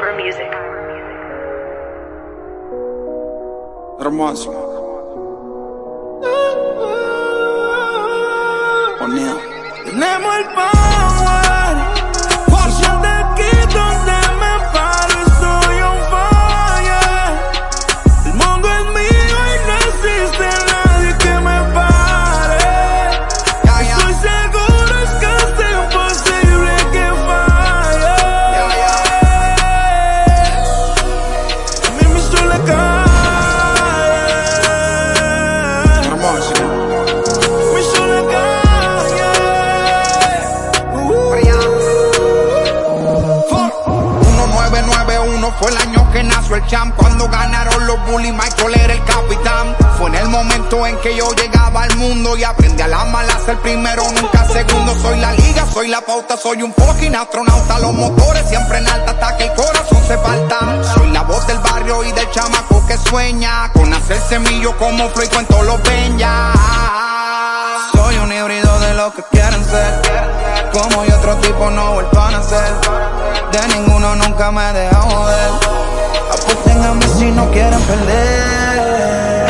Cyber Music. Hermoso. Oh, Ponemos el pan. Nació el champ. Cuando ganaron los bullies, Michael era el capitán. Fue en el momento en que yo llegaba al mundo Y aprendí a la mala ser primero, nunca segundo. Soy la liga, soy la pauta, soy un fucking astronauta. Los motores siempre en alta hasta que el corazón se falta. Soy la voz del barrio y del chamaco que sueña. Con hacer semillo como Floyd cuento los peñas Soy un híbrido de lo que quieren ser. Como y otro tipo no vuelto a nacer De ninguno nunca me deja joder Apuesten a mí si no quieren perder.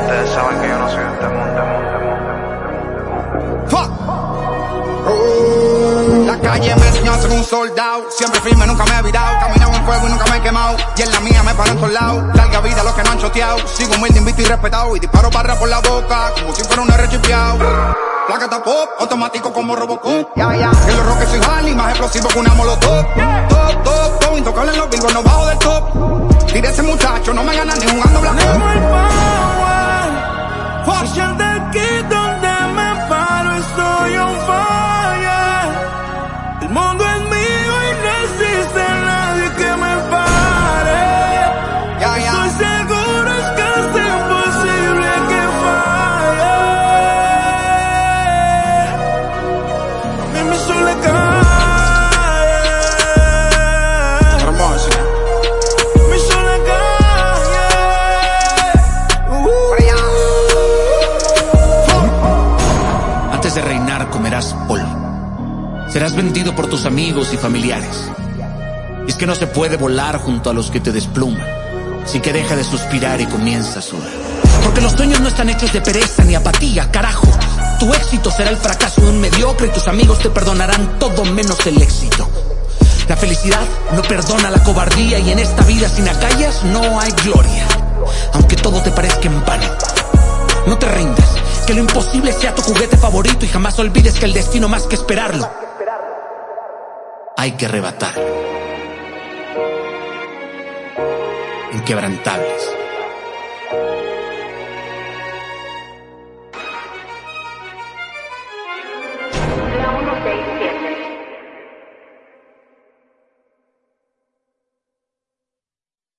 Ustedes saben que yo no soy de este mundo, mundo, mundo. La calle me enseñó a ser un soldado. Siempre firme, nunca me he virado. Caminado en fuego y nunca me he quemado. Y en la mía me paro en todos lados. Larga vida a los que no han choteado. Sigo humilde, invito y respetado. Y disparo barra por la boca Como si fuera un arrechipeado Automático como Robocop. Ya, ya los roques soy Harley, más explosivo que una molotov. Top, top, top Intocable en los billboards, no bajo del top. Tire ese muchacho, no me gana ni jugando blanco Serás vendido por tus amigos y familiares. Es que no se puede volar junto a los que te despluman. Así que deja de suspirar y comienza a sudar. Porque los sueños no están hechos de pereza ni apatía, carajo. Tu éxito será el fracaso de un mediocre y tus amigos te perdonarán todo menos el éxito. La felicidad no perdona la cobardía y en esta vida sin agallas no hay gloria. Aunque todo te parezca en vano. No te rindas, que lo imposible sea tu juguete favorito y jamás olvides que el destino más que esperarlo hay que arrebatar. Inquebrantables.